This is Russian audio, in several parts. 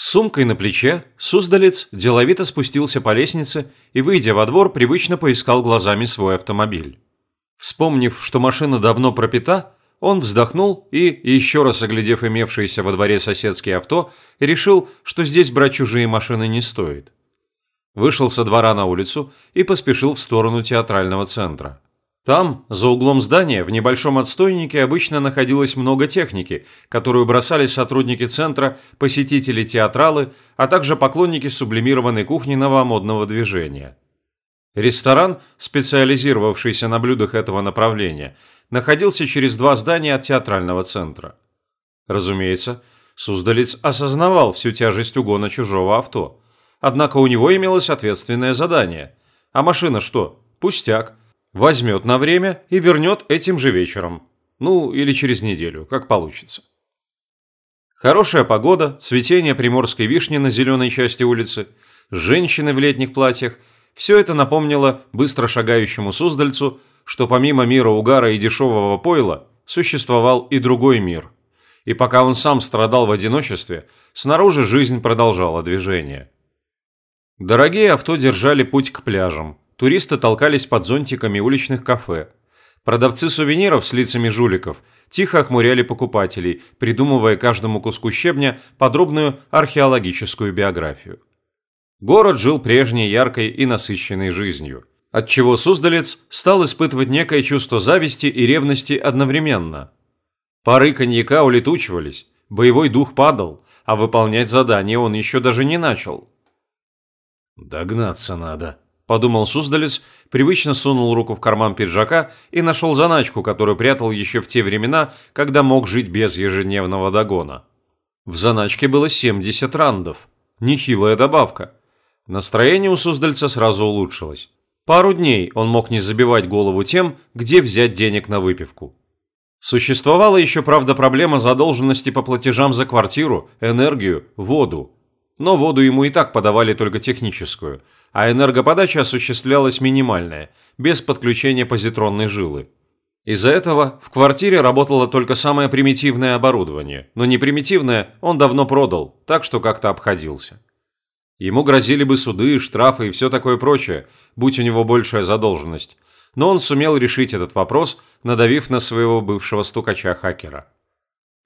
С сумкой на плече Суздалец деловито спустился по лестнице и, выйдя во двор, привычно поискал глазами свой автомобиль. Вспомнив, что машина давно пропита, он вздохнул и, еще раз оглядев имевшиеся во дворе соседские авто, решил, что здесь брать чужие машины не стоит. Вышел со двора на улицу и поспешил в сторону театрального центра. Там, за углом здания, в небольшом отстойнике обычно находилось много техники, которую бросали сотрудники центра, посетители театралы, а также поклонники сублимированной кухни новомодного движения. Ресторан, специализировавшийся на блюдах этого направления, находился через два здания от театрального центра. Разумеется, Суздалец осознавал всю тяжесть угона чужого авто. Однако у него имелось ответственное задание. А машина что? Пустяк возьмет на время и вернет этим же вечером. Ну, или через неделю, как получится. Хорошая погода, цветение приморской вишни на зеленой части улицы, женщины в летних платьях – все это напомнило быстро шагающему Суздальцу, что помимо мира угара и дешевого пойла, существовал и другой мир. И пока он сам страдал в одиночестве, снаружи жизнь продолжала движение. Дорогие авто держали путь к пляжам, туристы толкались под зонтиками уличных кафе. Продавцы сувениров с лицами жуликов тихо охмуряли покупателей, придумывая каждому куску щебня подробную археологическую биографию. Город жил прежней яркой и насыщенной жизнью, отчего Суздалец стал испытывать некое чувство зависти и ревности одновременно. Пары коньяка улетучивались, боевой дух падал, а выполнять задание он еще даже не начал. «Догнаться надо», подумал Суздалец, привычно сунул руку в карман пиджака и нашел заначку, которую прятал еще в те времена, когда мог жить без ежедневного догона. В заначке было 70 рандов. Нехилая добавка. Настроение у Суздальца сразу улучшилось. Пару дней он мог не забивать голову тем, где взять денег на выпивку. Существовала еще, правда, проблема задолженности по платежам за квартиру, энергию, воду. Но воду ему и так подавали только техническую – а энергоподача осуществлялась минимальная, без подключения позитронной жилы. Из-за этого в квартире работало только самое примитивное оборудование, но не примитивное он давно продал, так что как-то обходился. Ему грозили бы суды, штрафы и все такое прочее, будь у него большая задолженность, но он сумел решить этот вопрос, надавив на своего бывшего стукача-хакера.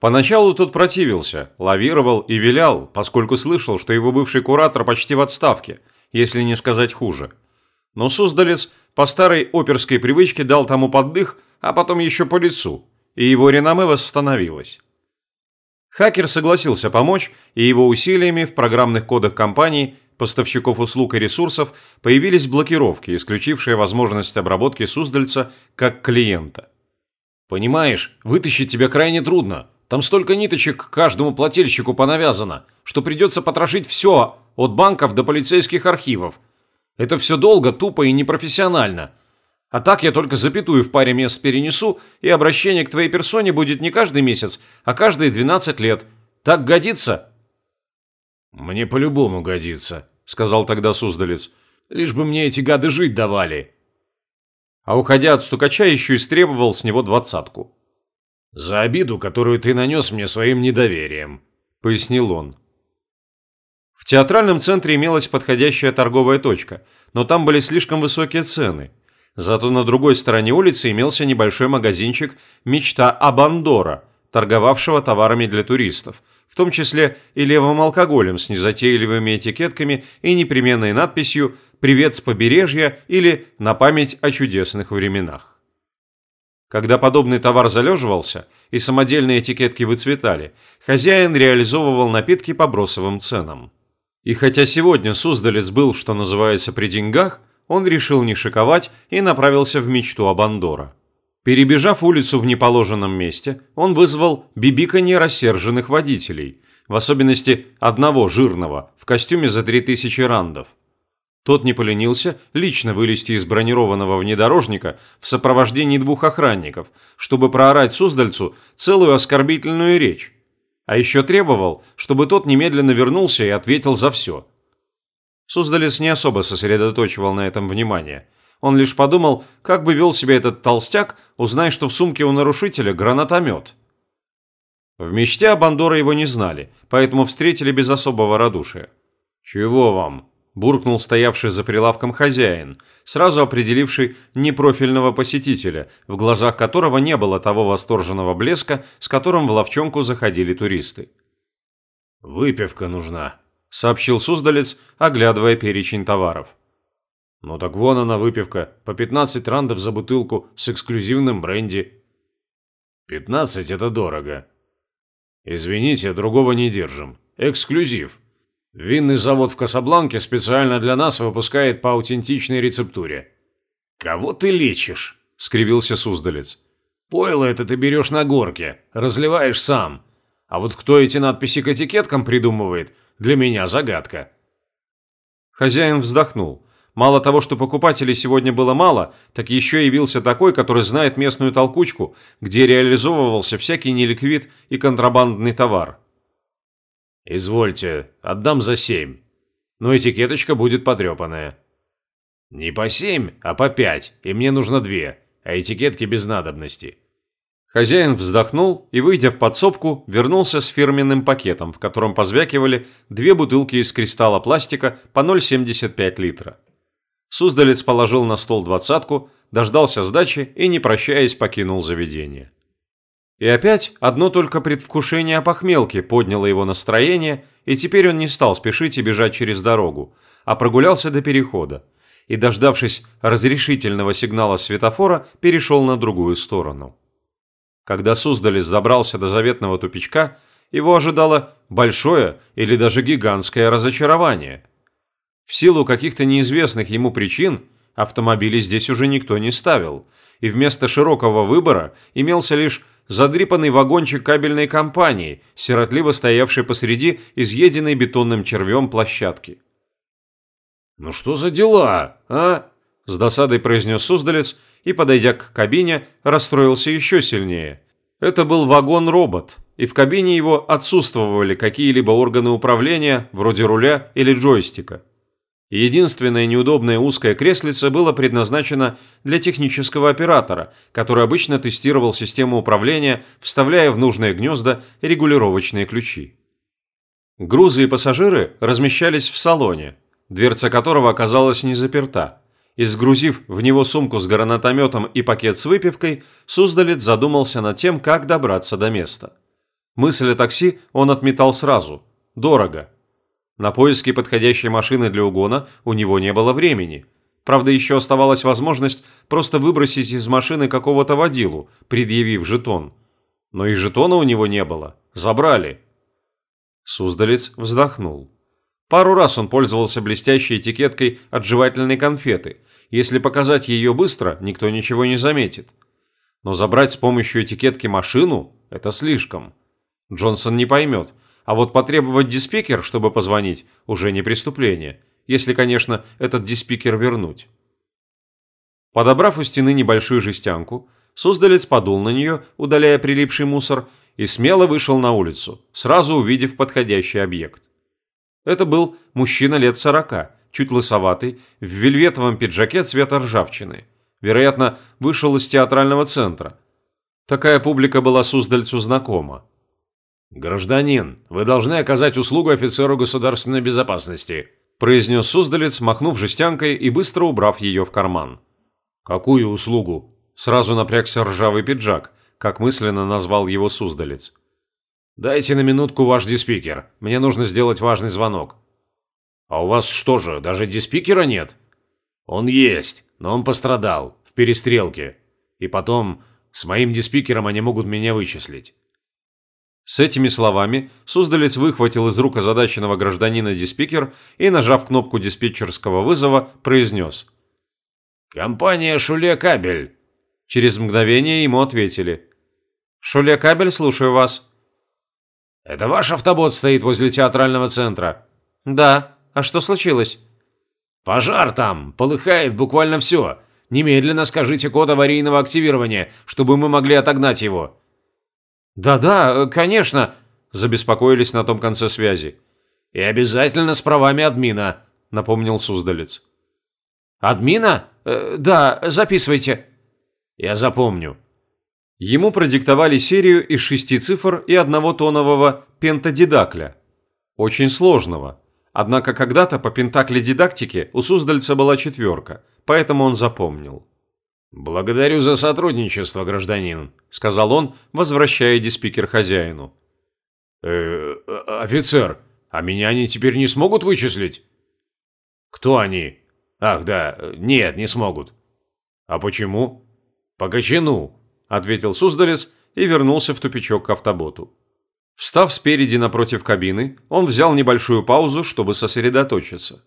Поначалу тот противился, лавировал и вилял, поскольку слышал, что его бывший куратор почти в отставке – если не сказать хуже. Но Суздалец по старой оперской привычке дал тому поддых, а потом еще по лицу, и его реноме восстановилось. Хакер согласился помочь, и его усилиями в программных кодах компаний, поставщиков услуг и ресурсов появились блокировки, исключившие возможность обработки Суздальца как клиента. «Понимаешь, вытащить тебя крайне трудно. Там столько ниточек к каждому плательщику понавязано, что придется потрошить все, от банков до полицейских архивов. Это все долго, тупо и непрофессионально. А так я только запятую в паре мест перенесу, и обращение к твоей персоне будет не каждый месяц, а каждые 12 лет. Так годится?» «Мне по-любому годится», — сказал тогда Суздалец. «Лишь бы мне эти гады жить давали». А уходя от стукача, еще истребовал с него двадцатку. «За обиду, которую ты нанес мне своим недоверием», — пояснил он. В театральном центре имелась подходящая торговая точка, но там были слишком высокие цены. Зато на другой стороне улицы имелся небольшой магазинчик «Мечта Абандора», торговавшего товарами для туристов, в том числе и левым алкоголем с незатейливыми этикетками и непременной надписью «Привет с побережья» или «На память о чудесных временах». Когда подобный товар залеживался и самодельные этикетки выцветали, хозяин реализовывал напитки по бросовым ценам. И хотя сегодня Суздалец был, что называется, при деньгах, он решил не шиковать и направился в мечту Абандора. Перебежав улицу в неположенном месте, он вызвал бибиканье рассерженных водителей, в особенности одного жирного, в костюме за 3000 рандов. Тот не поленился лично вылезти из бронированного внедорожника в сопровождении двух охранников, чтобы проорать Суздальцу целую оскорбительную речь, а еще требовал, чтобы тот немедленно вернулся и ответил за все. Суздалец не особо сосредоточивал на этом внимание. Он лишь подумал, как бы вел себя этот толстяк, узнай, что в сумке у нарушителя гранатомет. В мечте Абандора его не знали, поэтому встретили без особого радушия. «Чего вам?» – буркнул стоявший за прилавком хозяин, сразу определивший непрофильного посетителя, в глазах которого не было того восторженного блеска, с которым в ловчонку заходили туристы. «Выпивка нужна», – сообщил Суздалец, оглядывая перечень товаров. «Ну так вон она выпивка, по 15 рандов за бутылку с эксклюзивным бренди». «15 – это дорого». «Извините, другого не держим. Эксклюзив. Винный завод в Касабланке специально для нас выпускает по аутентичной рецептуре». «Кого ты лечишь?» – скривился Суздалец. «Пойло это ты берешь на горке, разливаешь сам. А вот кто эти надписи к этикеткам придумывает, для меня загадка». Хозяин вздохнул. Мало того, что покупателей сегодня было мало, так еще явился такой, который знает местную толкучку, где реализовывался всякий неликвид и контрабандный товар. «Извольте, отдам за семь. Но этикеточка будет потрепанная». «Не по семь, а по пять, и мне нужно две, а этикетки без надобности». Хозяин вздохнул и, выйдя в подсобку, вернулся с фирменным пакетом, в котором позвякивали две бутылки из кристалла пластика по 0,75 литра. Суздалец положил на стол двадцатку, дождался сдачи и, не прощаясь, покинул заведение. И опять одно только предвкушение похмелки подняло его настроение, и теперь он не стал спешить и бежать через дорогу, а прогулялся до перехода, и, дождавшись разрешительного сигнала светофора, перешел на другую сторону. Когда Суздалец добрался до заветного тупичка, его ожидало большое или даже гигантское разочарование – в силу каких-то неизвестных ему причин автомобили здесь уже никто не ставил, и вместо широкого выбора имелся лишь задрипанный вагончик кабельной компании, сиротливо стоявший посреди изъеденной бетонным червем площадки. «Ну что за дела, а?» – с досадой произнес Суздалец и, подойдя к кабине, расстроился еще сильнее. Это был вагон-робот, и в кабине его отсутствовали какие-либо органы управления, вроде руля или джойстика. Единственное неудобное узкое креслице было предназначено для технического оператора, который обычно тестировал систему управления, вставляя в нужные гнезда регулировочные ключи. Грузы и пассажиры размещались в салоне, дверца которого оказалась не заперта. И сгрузив в него сумку с гранатометом и пакет с выпивкой, Суздалец задумался над тем, как добраться до места. Мысль о такси он отметал сразу. Дорого. На поиски подходящей машины для угона у него не было времени. Правда, еще оставалась возможность просто выбросить из машины какого-то водилу, предъявив жетон. Но и жетона у него не было. Забрали. Суздалец вздохнул. Пару раз он пользовался блестящей этикеткой от жевательной конфеты. Если показать ее быстро, никто ничего не заметит. Но забрать с помощью этикетки машину – это слишком. Джонсон не поймет – а вот потребовать диспикер, чтобы позвонить, уже не преступление, если, конечно, этот диспикер вернуть. Подобрав у стены небольшую жестянку, Суздалец подул на нее, удаляя прилипший мусор, и смело вышел на улицу, сразу увидев подходящий объект. Это был мужчина лет сорока, чуть лысоватый, в вельветовом пиджаке цвета ржавчины. Вероятно, вышел из театрального центра. Такая публика была Суздальцу знакома. «Гражданин, вы должны оказать услугу офицеру государственной безопасности», произнес Суздалец, махнув жестянкой и быстро убрав ее в карман. «Какую услугу?» Сразу напрягся ржавый пиджак, как мысленно назвал его Суздалец. «Дайте на минутку ваш диспикер. Мне нужно сделать важный звонок». «А у вас что же, даже диспикера нет?» «Он есть, но он пострадал. В перестрелке. И потом, с моим диспикером они могут меня вычислить». С этими словами Суздалец выхватил из рук озадаченного гражданина диспикер и, нажав кнопку диспетчерского вызова, произнес. «Компания Шуле Кабель». Через мгновение ему ответили. «Шуле Кабель, слушаю вас». «Это ваш автобот стоит возле театрального центра?» «Да. А что случилось?» «Пожар там. Полыхает буквально все. Немедленно скажите код аварийного активирования, чтобы мы могли отогнать его». «Да-да, конечно», – забеспокоились на том конце связи. «И обязательно с правами админа», – напомнил Суздалец. «Админа? Э, да, записывайте». «Я запомню». Ему продиктовали серию из шести цифр и одного тонового пентадидакля. Очень сложного. Однако когда-то по пентакле дидактики у Суздальца была четверка, поэтому он запомнил. «Благодарю за сотрудничество, гражданин», – сказал он, возвращая диспикер хозяину. «Э, офицер, а меня они теперь не смогут вычислить?» «Кто они?» «Ах, да, нет, не смогут». «А почему?» «По кочану», – ответил Суздалец и вернулся в тупичок к автоботу. Встав спереди напротив кабины, он взял небольшую паузу, чтобы сосредоточиться.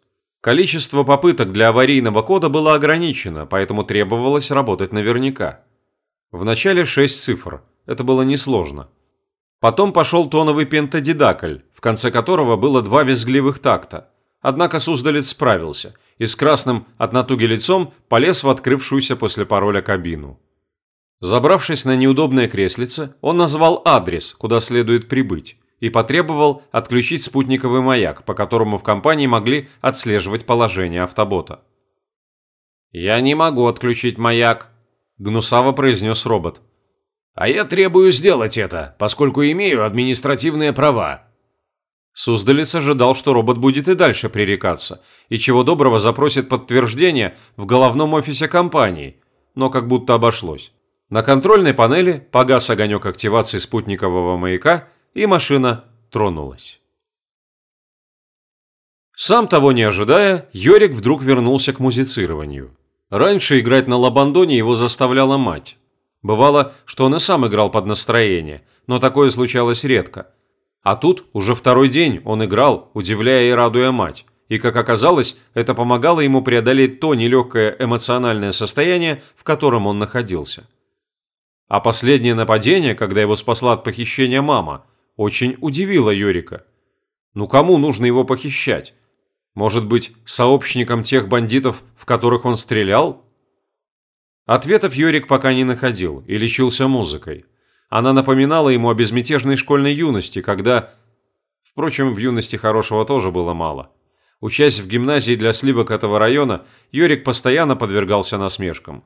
Количество попыток для аварийного кода было ограничено, поэтому требовалось работать наверняка. Вначале шесть цифр, это было несложно. Потом пошел тоновый пентадидакль, в конце которого было два визгливых такта. Однако Суздалец справился и с красным от натуги лицом полез в открывшуюся после пароля кабину. Забравшись на неудобное креслице, он назвал адрес, куда следует прибыть и потребовал отключить спутниковый маяк, по которому в компании могли отслеживать положение автобота. «Я не могу отключить маяк», – гнусаво произнес робот. «А я требую сделать это, поскольку имею административные права». Суздалец ожидал, что робот будет и дальше пререкаться, и чего доброго запросит подтверждение в головном офисе компании, но как будто обошлось. На контрольной панели погас огонек активации спутникового маяка, и машина тронулась. Сам того не ожидая, Йорик вдруг вернулся к музицированию. Раньше играть на лабандоне его заставляла мать. Бывало, что он и сам играл под настроение, но такое случалось редко. А тут уже второй день он играл, удивляя и радуя мать. И, как оказалось, это помогало ему преодолеть то нелегкое эмоциональное состояние, в котором он находился. А последнее нападение, когда его спасла от похищения мама – очень удивило Юрика. Ну кому нужно его похищать? Может быть, сообщникам тех бандитов, в которых он стрелял? Ответов Юрик пока не находил и лечился музыкой. Она напоминала ему о безмятежной школьной юности, когда... Впрочем, в юности хорошего тоже было мало. Учась в гимназии для сливок этого района, Юрик постоянно подвергался насмешкам.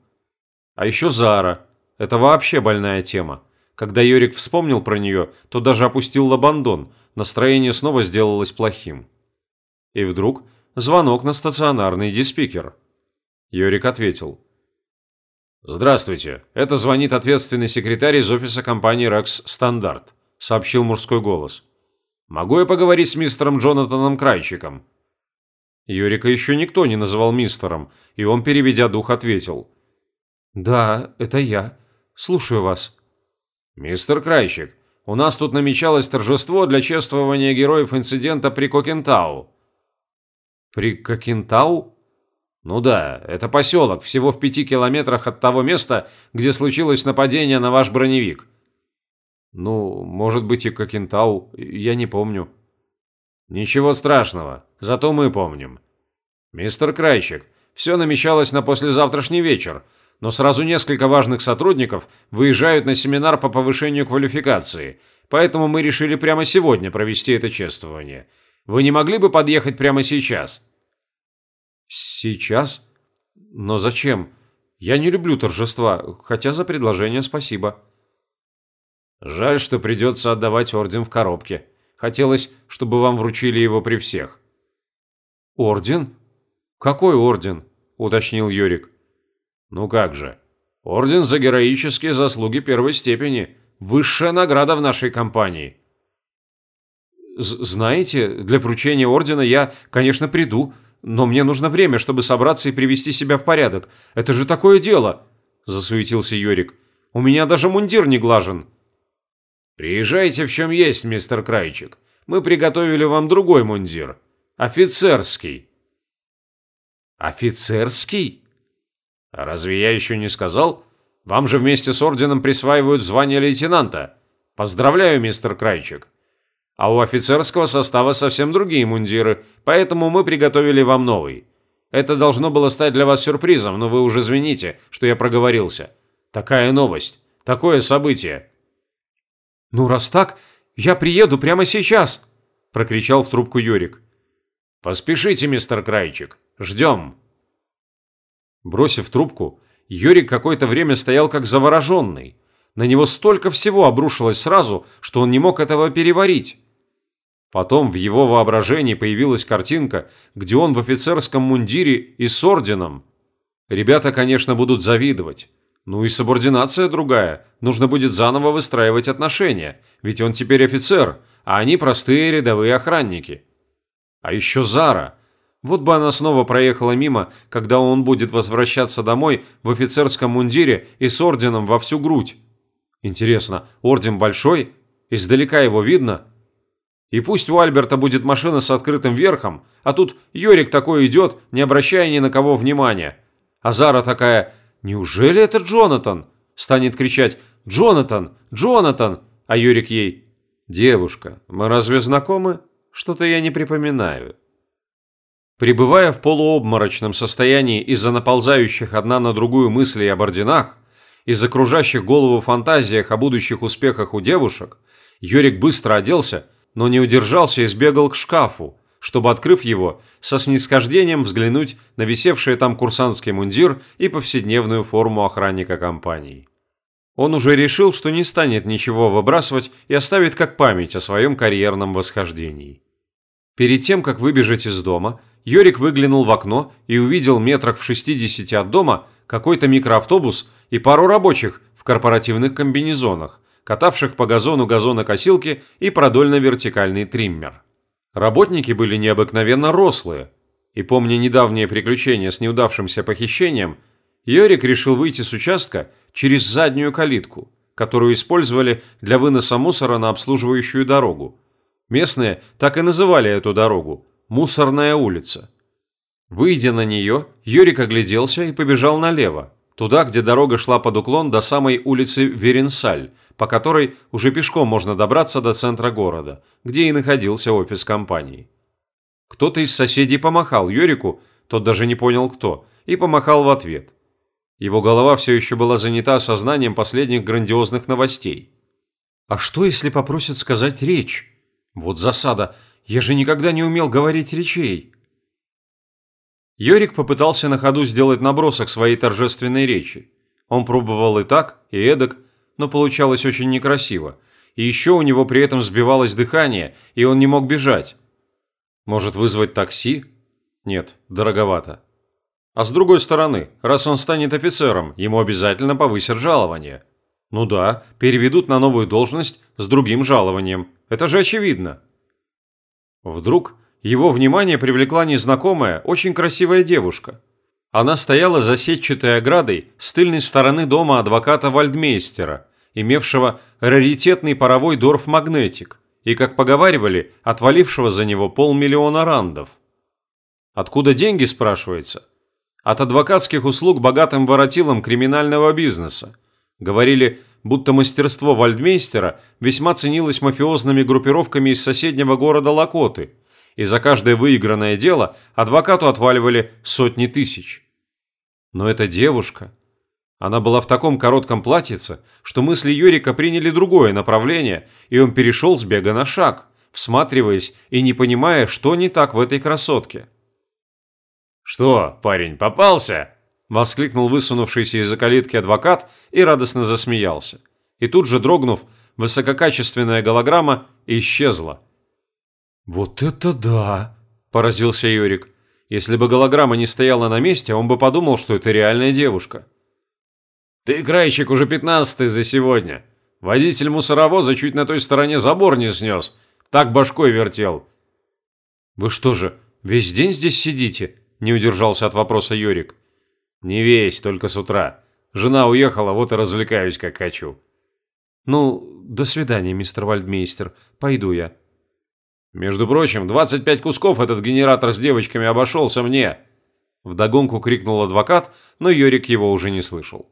А еще Зара. Это вообще больная тема. Когда Йорик вспомнил про нее, то даже опустил лабандон, настроение снова сделалось плохим. И вдруг звонок на стационарный диспикер. Йорик ответил. «Здравствуйте, это звонит ответственный секретарь из офиса компании «Рекс Стандарт», — сообщил мужской голос. «Могу я поговорить с мистером Джонатаном Крайчиком?» Юрика еще никто не называл мистером, и он, переведя дух, ответил. «Да, это я. Слушаю вас». «Мистер Крайщик, у нас тут намечалось торжество для чествования героев инцидента при Кокентау». «При Кокентау?» «Ну да, это поселок, всего в пяти километрах от того места, где случилось нападение на ваш броневик». «Ну, может быть и Кокентау, я не помню». «Ничего страшного, зато мы помним». «Мистер Крайщик, все намечалось на послезавтрашний вечер, но сразу несколько важных сотрудников выезжают на семинар по повышению квалификации, поэтому мы решили прямо сегодня провести это чествование. Вы не могли бы подъехать прямо сейчас?» «Сейчас? Но зачем? Я не люблю торжества, хотя за предложение спасибо». «Жаль, что придется отдавать орден в коробке. Хотелось, чтобы вам вручили его при всех». «Орден? Какой орден?» – уточнил Юрик. Ну как же. Орден за героические заслуги первой степени. Высшая награда в нашей компании. Знаете, для вручения ордена я, конечно, приду, но мне нужно время, чтобы собраться и привести себя в порядок. Это же такое дело, засуетился Йорик. У меня даже мундир не глажен. Приезжайте в чем есть, мистер Крайчик. Мы приготовили вам другой мундир. Офицерский. Офицерский? А разве я еще не сказал? Вам же вместе с орденом присваивают звание лейтенанта. Поздравляю, мистер Крайчик. А у офицерского состава совсем другие мундиры, поэтому мы приготовили вам новый. Это должно было стать для вас сюрпризом, но вы уже извините, что я проговорился. Такая новость, такое событие. Ну, раз так, я приеду прямо сейчас, прокричал в трубку Юрик. Поспешите, мистер Крайчик. Ждем. Бросив трубку, Юрик какое-то время стоял как завороженный. На него столько всего обрушилось сразу, что он не мог этого переварить. Потом в его воображении появилась картинка, где он в офицерском мундире и с орденом. Ребята, конечно, будут завидовать. Ну и субординация другая. Нужно будет заново выстраивать отношения, ведь он теперь офицер, а они простые рядовые охранники. А еще Зара. Вот бы она снова проехала мимо, когда он будет возвращаться домой в офицерском мундире и с орденом во всю грудь. Интересно, орден большой? Издалека его видно? И пусть у Альберта будет машина с открытым верхом, а тут Йорик такой идет, не обращая ни на кого внимания. А Зара такая «Неужели это Джонатан?» Станет кричать «Джонатан! Джонатан!» А Йорик ей «Девушка, мы разве знакомы? Что-то я не припоминаю». Пребывая в полуобморочном состоянии из-за наползающих одна на другую мыслей об орденах, из-за кружащих голову фантазиях о будущих успехах у девушек, Йорик быстро оделся, но не удержался и сбегал к шкафу, чтобы, открыв его, со снисхождением взглянуть на висевший там курсантский мундир и повседневную форму охранника компании. Он уже решил, что не станет ничего выбрасывать и оставит как память о своем карьерном восхождении. Перед тем, как выбежать из дома, Йорик выглянул в окно и увидел метрах в 60 от дома какой-то микроавтобус и пару рабочих в корпоративных комбинезонах, катавших по газону газонокосилки и продольно-вертикальный триммер. Работники были необыкновенно рослые, и помня недавнее приключение с неудавшимся похищением, Йорик решил выйти с участка через заднюю калитку, которую использовали для выноса мусора на обслуживающую дорогу. Местные так и называли эту дорогу – «Мусорная улица». Выйдя на нее, Йорик огляделся и побежал налево, туда, где дорога шла под уклон до самой улицы Веренсаль, по которой уже пешком можно добраться до центра города, где и находился офис компании. Кто-то из соседей помахал Йорику, тот даже не понял кто, и помахал в ответ. Его голова все еще была занята осознанием последних грандиозных новостей. А что, если попросят сказать речь? Вот засада, я же никогда не умел говорить речей. Йорик попытался на ходу сделать набросок своей торжественной речи. Он пробовал и так, и эдак, но получалось очень некрасиво. И еще у него при этом сбивалось дыхание, и он не мог бежать. Может вызвать такси? Нет, дороговато. А с другой стороны, раз он станет офицером, ему обязательно повысят жалование. Ну да, переведут на новую должность с другим жалованием. Это же очевидно. Вдруг его внимание привлекла незнакомая, очень красивая девушка. Она стояла за сетчатой оградой с тыльной стороны дома адвоката Вальдмейстера, имевшего раритетный паровой Дорф-магнетик и, как поговаривали, отвалившего за него полмиллиона рандов. Откуда деньги, спрашивается? От адвокатских услуг богатым воротилам криминального бизнеса. Говорили, будто мастерство Вальдмейстера весьма ценилось мафиозными группировками из соседнего города Лакоты – и за каждое выигранное дело адвокату отваливали сотни тысяч. Но эта девушка... Она была в таком коротком платьице, что мысли Юрика приняли другое направление, и он перешел с бега на шаг, всматриваясь и не понимая, что не так в этой красотке. «Что, парень, попался?» – воскликнул высунувшийся из-за калитки адвокат и радостно засмеялся. И тут же, дрогнув, высококачественная голограмма исчезла – «Вот это да!» – поразился Юрик. Если бы голограмма не стояла на месте, он бы подумал, что это реальная девушка. «Ты, Крайчик, уже пятнадцатый за сегодня. Водитель мусоровоза чуть на той стороне забор не снес. Так башкой вертел». «Вы что же, весь день здесь сидите?» – не удержался от вопроса Юрик. «Не весь, только с утра. Жена уехала, вот и развлекаюсь, как хочу». «Ну, до свидания, мистер Вальдмейстер. Пойду я». Между прочим, 25 кусков этот генератор с девочками обошелся мне. Вдогонку крикнул адвокат, но Йорик его уже не слышал.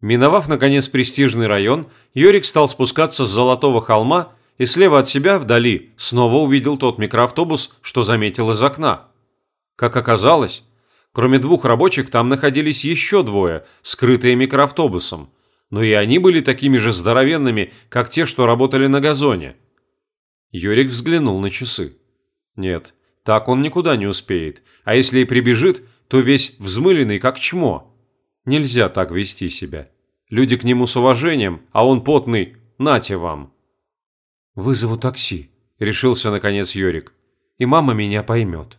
Миновав, наконец, престижный район, Йорик стал спускаться с Золотого холма и слева от себя, вдали, снова увидел тот микроавтобус, что заметил из окна. Как оказалось, кроме двух рабочих там находились еще двое, скрытые микроавтобусом, но и они были такими же здоровенными, как те, что работали на газоне – Юрик взглянул на часы. Нет, так он никуда не успеет, а если и прибежит, то весь взмыленный как чмо. Нельзя так вести себя. Люди к нему с уважением, а он потный. Нате вам. «Вызову такси», – решился наконец Йорик. «И мама меня поймет».